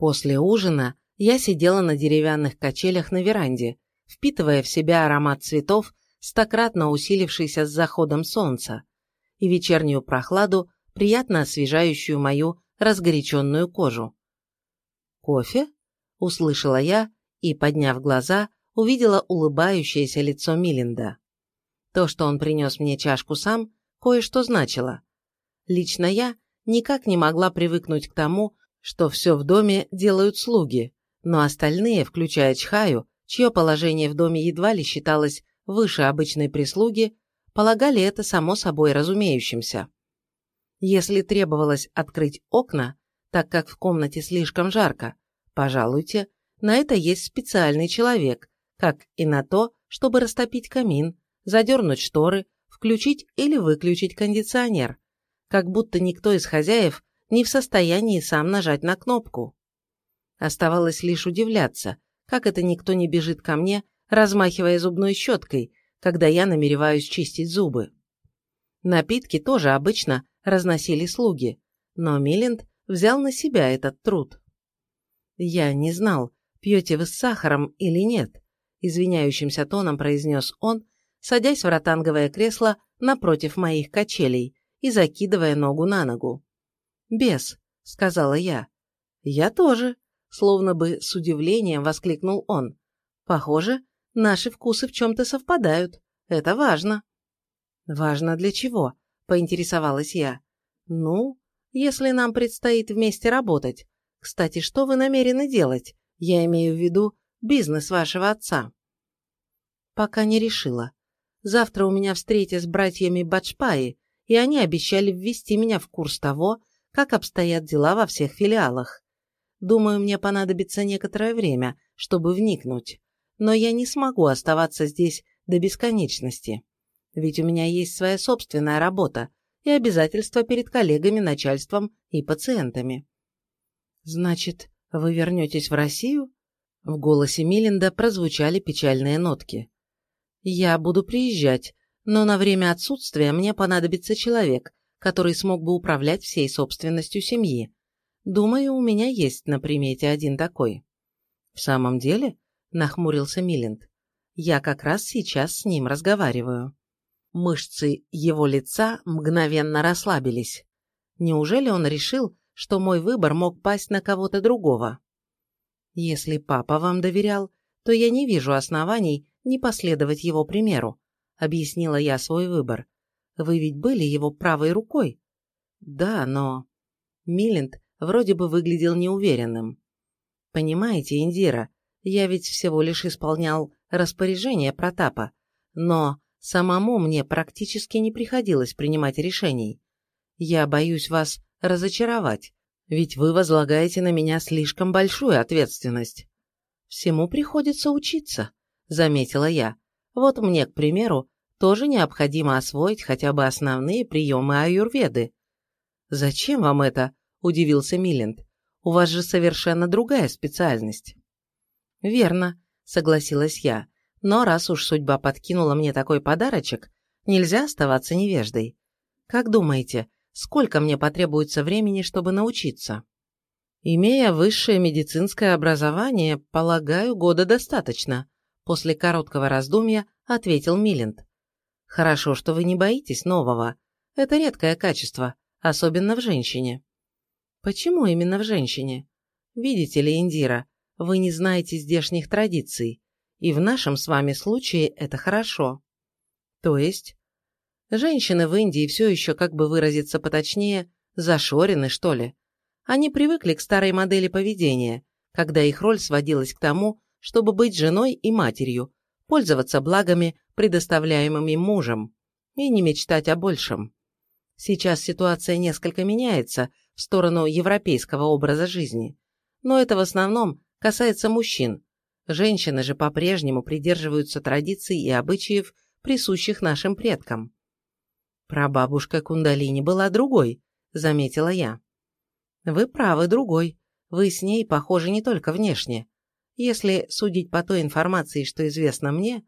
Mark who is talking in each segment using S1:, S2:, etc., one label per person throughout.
S1: После ужина я сидела на деревянных качелях на веранде, впитывая в себя аромат цветов, стократно усилившийся с заходом солнца, и вечернюю прохладу, приятно освежающую мою разгоряченную кожу. «Кофе?» – услышала я и, подняв глаза, увидела улыбающееся лицо Милинда. То, что он принес мне чашку сам, кое-что значило. Лично я никак не могла привыкнуть к тому, что все в доме делают слуги, но остальные, включая Чхаю, чье положение в доме едва ли считалось выше обычной прислуги, полагали это само собой разумеющимся. Если требовалось открыть окна, так как в комнате слишком жарко, пожалуйте, на это есть специальный человек, как и на то, чтобы растопить камин, задернуть шторы, включить или выключить кондиционер, как будто никто из хозяев не в состоянии сам нажать на кнопку. Оставалось лишь удивляться, как это никто не бежит ко мне, размахивая зубной щеткой, когда я намереваюсь чистить зубы. Напитки тоже обычно разносили слуги, но Милленд взял на себя этот труд. «Я не знал, пьете вы с сахаром или нет», извиняющимся тоном произнес он, садясь в ротанговое кресло напротив моих качелей и закидывая ногу на ногу. «Без», — сказала я. «Я тоже», — словно бы с удивлением воскликнул он. «Похоже, наши вкусы в чем-то совпадают. Это важно». «Важно для чего?» — поинтересовалась я. «Ну, если нам предстоит вместе работать. Кстати, что вы намерены делать? Я имею в виду бизнес вашего отца». «Пока не решила. Завтра у меня встреча с братьями Бачпаи, и они обещали ввести меня в курс того, как обстоят дела во всех филиалах. Думаю, мне понадобится некоторое время, чтобы вникнуть, но я не смогу оставаться здесь до бесконечности. Ведь у меня есть своя собственная работа и обязательства перед коллегами, начальством и пациентами. Значит, вы вернетесь в Россию? В голосе Милинда прозвучали печальные нотки. Я буду приезжать, но на время отсутствия мне понадобится человек, который смог бы управлять всей собственностью семьи. Думаю, у меня есть на примете один такой. В самом деле, нахмурился Милленд, я как раз сейчас с ним разговариваю. Мышцы его лица мгновенно расслабились. Неужели он решил, что мой выбор мог пасть на кого-то другого? Если папа вам доверял, то я не вижу оснований не последовать его примеру, объяснила я свой выбор. Вы ведь были его правой рукой? Да, но... Милленд вроде бы выглядел неуверенным. Понимаете, Индира, я ведь всего лишь исполнял распоряжение Протапа, но самому мне практически не приходилось принимать решений. Я боюсь вас разочаровать, ведь вы возлагаете на меня слишком большую ответственность. Всему приходится учиться, заметила я. Вот мне, к примеру, тоже необходимо освоить хотя бы основные приемы аюрведы. «Зачем вам это?» – удивился Милленд. «У вас же совершенно другая специальность». «Верно», – согласилась я. «Но раз уж судьба подкинула мне такой подарочек, нельзя оставаться невеждой. Как думаете, сколько мне потребуется времени, чтобы научиться?» «Имея высшее медицинское образование, полагаю, года достаточно», после короткого раздумья ответил Милленд. Хорошо, что вы не боитесь нового. Это редкое качество, особенно в женщине. Почему именно в женщине? Видите ли, Индира, вы не знаете здешних традиций, и в нашем с вами случае это хорошо. То есть? Женщины в Индии все еще, как бы выразиться поточнее, зашорены, что ли. Они привыкли к старой модели поведения, когда их роль сводилась к тому, чтобы быть женой и матерью, пользоваться благами, предоставляемыми мужем, и не мечтать о большем. Сейчас ситуация несколько меняется в сторону европейского образа жизни, но это в основном касается мужчин. Женщины же по-прежнему придерживаются традиций и обычаев, присущих нашим предкам. Прабабушка Кундалини была другой, заметила я. Вы правы, другой. Вы с ней похожи не только внешне. Если судить по той информации, что известно мне,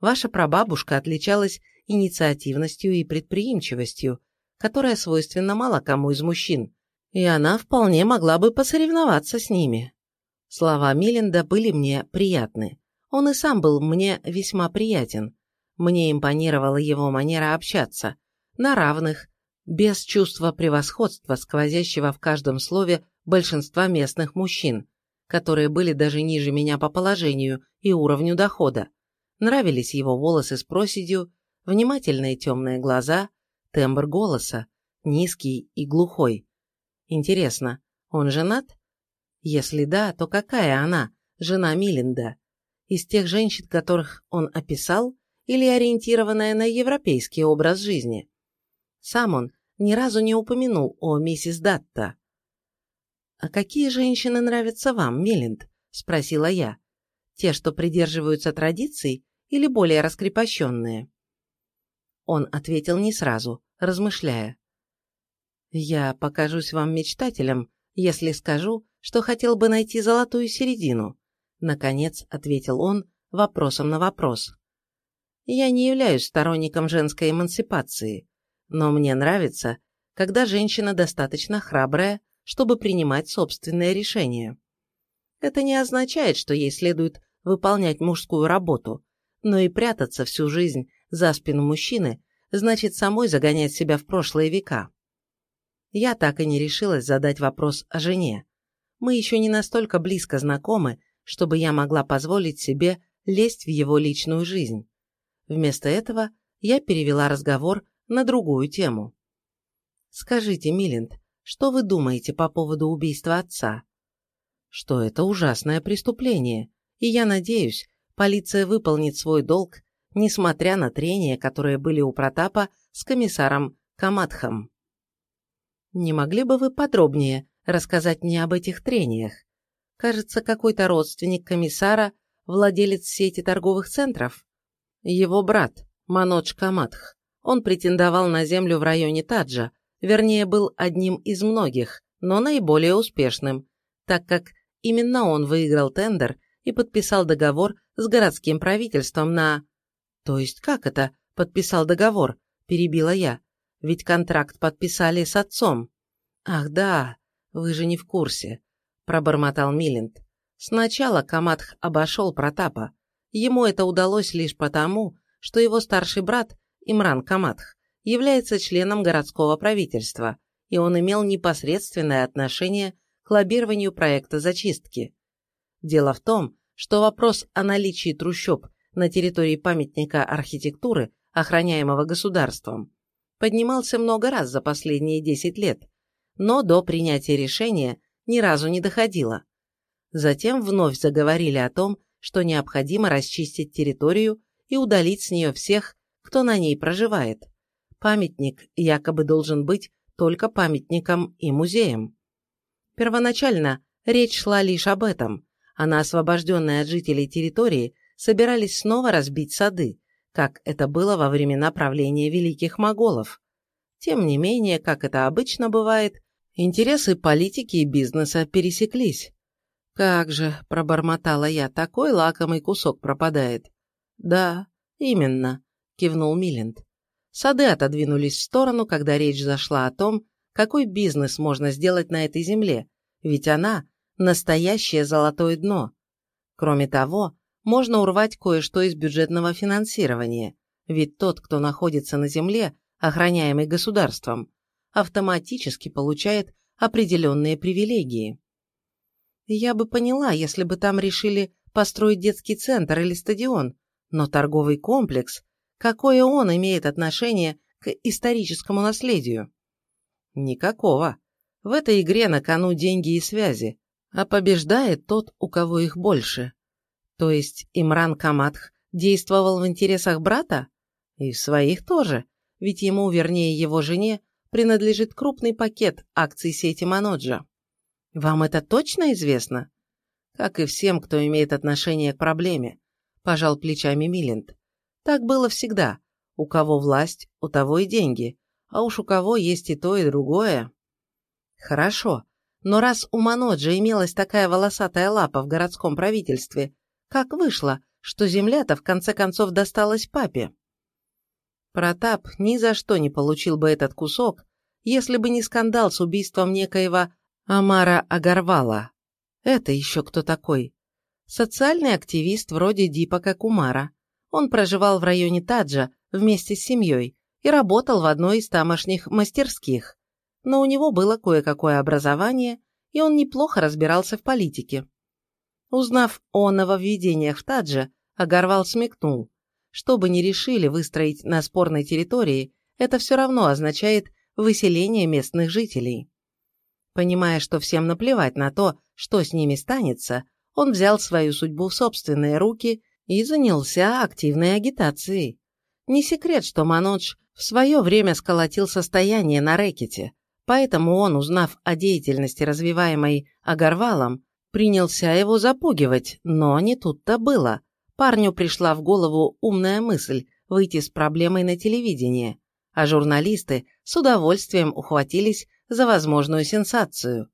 S1: ваша прабабушка отличалась инициативностью и предприимчивостью, которая свойственна мало кому из мужчин, и она вполне могла бы посоревноваться с ними. Слова Миленда были мне приятны. Он и сам был мне весьма приятен. Мне импонировала его манера общаться, на равных, без чувства превосходства, сквозящего в каждом слове большинства местных мужчин, которые были даже ниже меня по положению и уровню дохода. Нравились его волосы с проседью, внимательные темные глаза, тембр голоса, низкий и глухой. Интересно, он женат? Если да, то какая она, жена Милинда? Из тех женщин, которых он описал, или ориентированная на европейский образ жизни? Сам он ни разу не упомянул о миссис Датта. «А какие женщины нравятся вам, Милинд?» – спросила я. «Те, что придерживаются традиций, или более раскрепощенные?» Он ответил не сразу, размышляя. «Я покажусь вам мечтателем, если скажу, что хотел бы найти золотую середину», наконец ответил он вопросом на вопрос. «Я не являюсь сторонником женской эмансипации, но мне нравится, когда женщина достаточно храбрая, чтобы принимать собственные решения. Это не означает, что ей следует выполнять мужскую работу, но и прятаться всю жизнь за спину мужчины значит самой загонять себя в прошлые века. Я так и не решилась задать вопрос о жене. Мы еще не настолько близко знакомы, чтобы я могла позволить себе лезть в его личную жизнь. Вместо этого я перевела разговор на другую тему. «Скажите, Милинд, что вы думаете по поводу убийства отца?» «Что это ужасное преступление, и я надеюсь, полиция выполнит свой долг, несмотря на трения, которые были у Протапа с комиссаром Камадхом». «Не могли бы вы подробнее рассказать мне об этих трениях? Кажется, какой-то родственник комиссара, владелец сети торговых центров. Его брат, Манодж Камадх. Он претендовал на землю в районе Таджа, вернее, был одним из многих, но наиболее успешным, так как именно он выиграл тендер и подписал договор с городским правительством на... То есть как это подписал договор? Перебила я. Ведь контракт подписали с отцом. Ах да, вы же не в курсе, пробормотал Милинд. Сначала Камадх обошел Протапа. Ему это удалось лишь потому, что его старший брат Имран Камадх, является членом городского правительства, и он имел непосредственное отношение к лоббированию проекта зачистки. Дело в том, что вопрос о наличии трущоб на территории памятника архитектуры, охраняемого государством, поднимался много раз за последние 10 лет, но до принятия решения ни разу не доходило. Затем вновь заговорили о том, что необходимо расчистить территорию и удалить с нее всех, кто на ней проживает. Памятник якобы должен быть только памятником и музеем. Первоначально речь шла лишь об этом, а на освобожденные от жителей территории собирались снова разбить сады, как это было во времена правления великих моголов. Тем не менее, как это обычно бывает, интересы политики и бизнеса пересеклись. «Как же», – пробормотала я, – «такой лакомый кусок пропадает». «Да, именно кивнул Милленд. Сады отодвинулись в сторону, когда речь зашла о том, какой бизнес можно сделать на этой земле, ведь она – настоящее золотое дно. Кроме того, можно урвать кое-что из бюджетного финансирования, ведь тот, кто находится на земле, охраняемый государством, автоматически получает определенные привилегии. Я бы поняла, если бы там решили построить детский центр или стадион, но торговый комплекс Какое он имеет отношение к историческому наследию? Никакого. В этой игре на кону деньги и связи, а побеждает тот, у кого их больше. То есть Имран Камадх действовал в интересах брата? И в своих тоже, ведь ему, вернее его жене, принадлежит крупный пакет акций сети Маноджа. Вам это точно известно? Как и всем, кто имеет отношение к проблеме, пожал плечами Милинд. Так было всегда. У кого власть, у того и деньги. А уж у кого есть и то, и другое. Хорошо. Но раз у Маноджа имелась такая волосатая лапа в городском правительстве, как вышло, что земля-то в конце концов досталась папе? Протап ни за что не получил бы этот кусок, если бы не скандал с убийством некоего Амара Агарвала. Это еще кто такой? Социальный активист вроде Дипака Кумара. Он проживал в районе Таджа вместе с семьей и работал в одной из тамошних мастерских. Но у него было кое-какое образование, и он неплохо разбирался в политике. Узнав о нововведениях в Тадже, Агарвал смекнул. Что бы ни решили выстроить на спорной территории, это все равно означает выселение местных жителей. Понимая, что всем наплевать на то, что с ними станется, он взял свою судьбу в собственные руки и занялся активной агитацией. Не секрет, что Манодж в свое время сколотил состояние на рэкете, поэтому он, узнав о деятельности, развиваемой Агарвалом, принялся его запугивать, но не тут-то было. Парню пришла в голову умная мысль выйти с проблемой на телевидение, а журналисты с удовольствием ухватились за возможную сенсацию.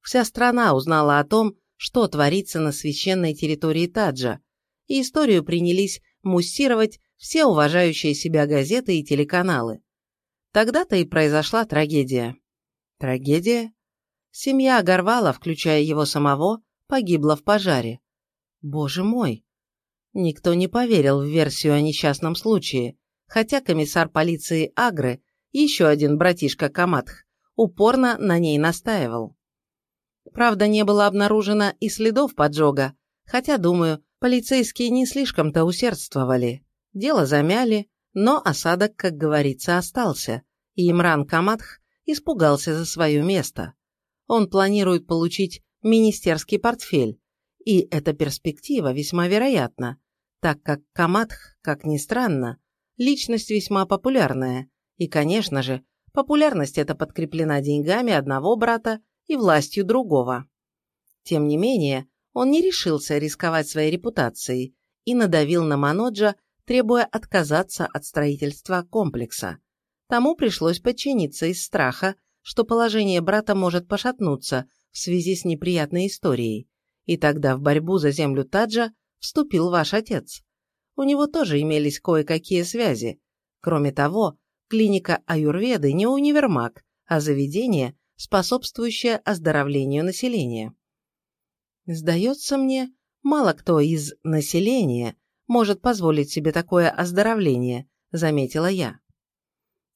S1: Вся страна узнала о том, что творится на священной территории Таджа, и историю принялись муссировать все уважающие себя газеты и телеканалы. Тогда-то и произошла трагедия. Трагедия? Семья Горвала, включая его самого, погибла в пожаре. Боже мой! Никто не поверил в версию о несчастном случае, хотя комиссар полиции Агры, еще один братишка Каматх, упорно на ней настаивал. Правда, не было обнаружено и следов поджога, хотя, думаю, полицейские не слишком-то усердствовали. Дело замяли, но осадок, как говорится, остался, и Имран Каматх испугался за свое место. Он планирует получить министерский портфель, и эта перспектива весьма вероятна, так как Каматх, как ни странно, личность весьма популярная, и, конечно же, популярность эта подкреплена деньгами одного брата и властью другого. Тем не менее, он не решился рисковать своей репутацией и надавил на Маноджа, требуя отказаться от строительства комплекса. Тому пришлось подчиниться из страха, что положение брата может пошатнуться в связи с неприятной историей, и тогда в борьбу за землю Таджа вступил ваш отец. У него тоже имелись кое-какие связи. Кроме того, клиника аюрведы не универмаг, а заведение, способствующее оздоровлению населения. Сдается мне, мало кто из населения может позволить себе такое оздоровление, заметила я.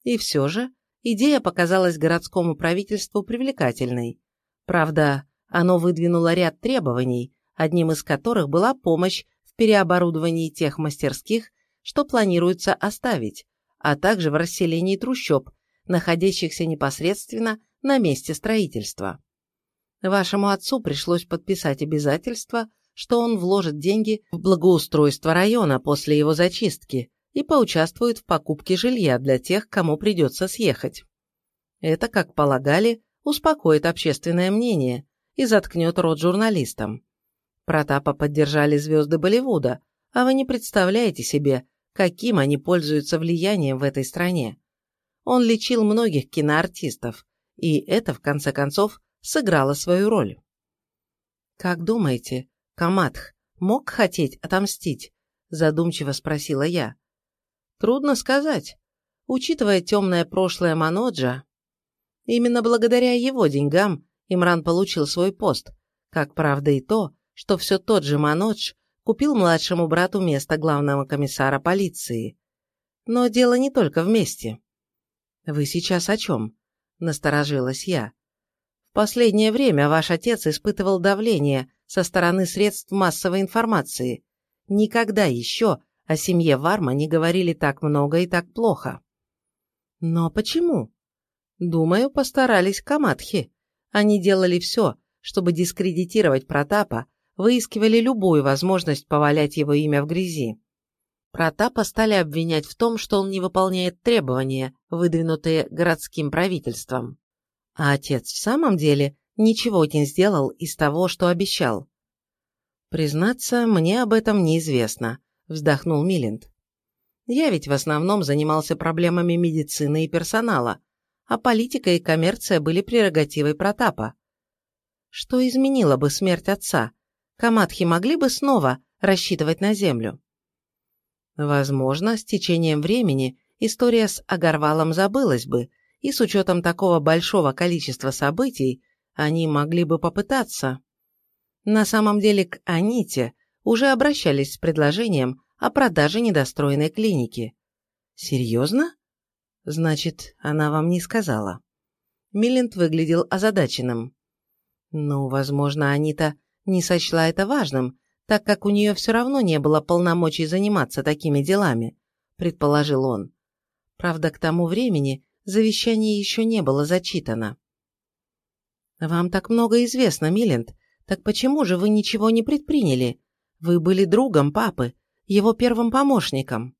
S1: И все же идея показалась городскому правительству привлекательной. Правда, оно выдвинуло ряд требований, одним из которых была помощь в переоборудовании тех мастерских, что планируется оставить, а также в расселении трущоб, находящихся непосредственно на месте строительства. Вашему отцу пришлось подписать обязательство, что он вложит деньги в благоустройство района после его зачистки и поучаствует в покупке жилья для тех, кому придется съехать. Это, как полагали, успокоит общественное мнение и заткнет рот журналистам. Протапа поддержали звезды Болливуда, а вы не представляете себе, каким они пользуются влиянием в этой стране. Он лечил многих киноартистов, и это, в конце концов, сыграло свою роль. «Как думаете, Каматх мог хотеть отомстить?» – задумчиво спросила я. «Трудно сказать. Учитывая темное прошлое Маноджа, именно благодаря его деньгам Имран получил свой пост, как правда и то, что все тот же Манодж купил младшему брату место главного комиссара полиции. Но дело не только вместе. «Вы сейчас о чем?» – насторожилась я. «В последнее время ваш отец испытывал давление со стороны средств массовой информации. Никогда еще о семье Варма не говорили так много и так плохо». «Но почему?» «Думаю, постарались Камадхи. Они делали все, чтобы дискредитировать Протапа, выискивали любую возможность повалять его имя в грязи. Протапа стали обвинять в том, что он не выполняет требования, выдвинутые городским правительством. А отец в самом деле ничего не сделал из того, что обещал. «Признаться, мне об этом неизвестно», – вздохнул Милинд. «Я ведь в основном занимался проблемами медицины и персонала, а политика и коммерция были прерогативой Протапа. Что изменило бы смерть отца? Камадхи могли бы снова рассчитывать на землю? Возможно, с течением времени история с Агарвалом забылась бы, и с учетом такого большого количества событий они могли бы попытаться. На самом деле к Аните уже обращались с предложением о продаже недостроенной клиники. Серьезно? Значит, она вам не сказала. Милленд выглядел озадаченным. Ну, возможно, Анита не сочла это важным, так как у нее все равно не было полномочий заниматься такими делами, предположил он. Правда, к тому времени завещание еще не было зачитано. «Вам так много известно, Милленд, так почему же вы ничего не предприняли? Вы были другом папы, его первым помощником».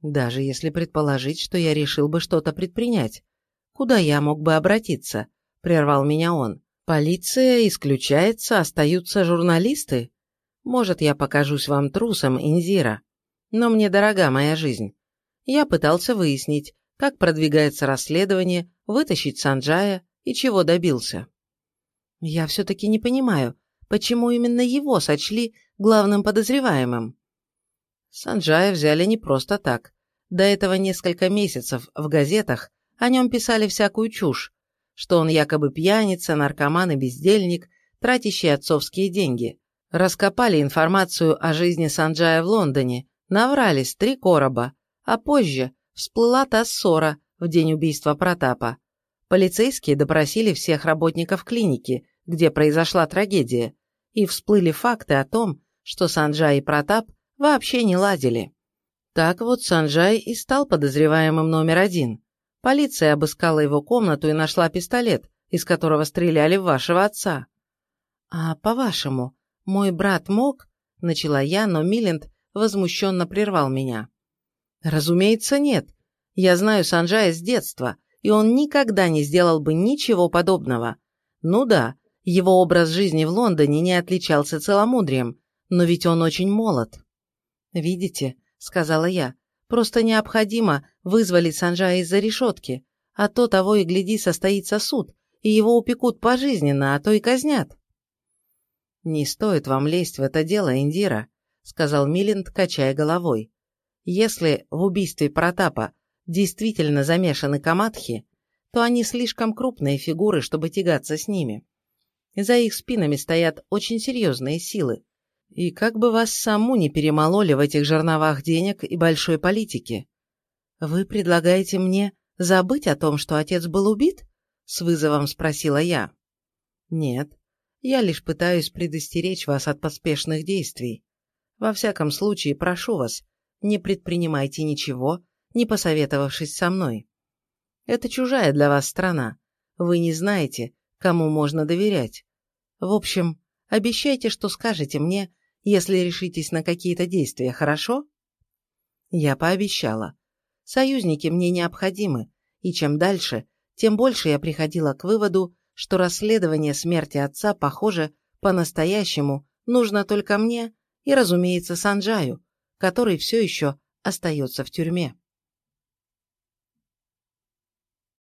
S1: «Даже если предположить, что я решил бы что-то предпринять, куда я мог бы обратиться?» – прервал меня он. «Полиция исключается, остаются журналисты? Может, я покажусь вам трусом, Инзира, но мне дорога моя жизнь. Я пытался выяснить, как продвигается расследование, вытащить Санджая и чего добился. Я все-таки не понимаю, почему именно его сочли главным подозреваемым. Санджая взяли не просто так. До этого несколько месяцев в газетах о нем писали всякую чушь, что он якобы пьяница, наркоман и бездельник, тратящий отцовские деньги. Раскопали информацию о жизни Санджая в Лондоне, наврались три короба, а позже всплыла та ссора в день убийства Протапа. Полицейские допросили всех работников клиники, где произошла трагедия, и всплыли факты о том, что Санджай и Протап вообще не ладили. Так вот Санджай и стал подозреваемым номер один. Полиция обыскала его комнату и нашла пистолет, из которого стреляли в вашего отца. «А по-вашему, мой брат мог?» – начала я, но Милленд возмущенно прервал меня. Разумеется, нет. Я знаю Санджая с детства, и он никогда не сделал бы ничего подобного. Ну да, его образ жизни в Лондоне не отличался целомудрием, но ведь он очень молод. «Видите», — сказала я, — «просто необходимо вызволить Санджая из-за решетки, а то того и гляди состоится суд, и его упекут пожизненно, а то и казнят». «Не стоит вам лезть в это дело, Индира», — сказал Милинд, качая головой. Если в убийстве Протапа действительно замешаны камадхи, то они слишком крупные фигуры, чтобы тягаться с ними. За их спинами стоят очень серьезные силы. И как бы вас саму не перемололи в этих жерновах денег и большой политики. Вы предлагаете мне забыть о том, что отец был убит? С вызовом спросила я. Нет, я лишь пытаюсь предостеречь вас от поспешных действий. Во всяком случае, прошу вас, не предпринимайте ничего, не посоветовавшись со мной. Это чужая для вас страна. Вы не знаете, кому можно доверять. В общем, обещайте, что скажете мне, если решитесь на какие-то действия, хорошо? Я пообещала. Союзники мне необходимы, и чем дальше, тем больше я приходила к выводу, что расследование смерти отца, похоже, по-настоящему нужно только мне и, разумеется, Санджаю, который все еще остается в тюрьме.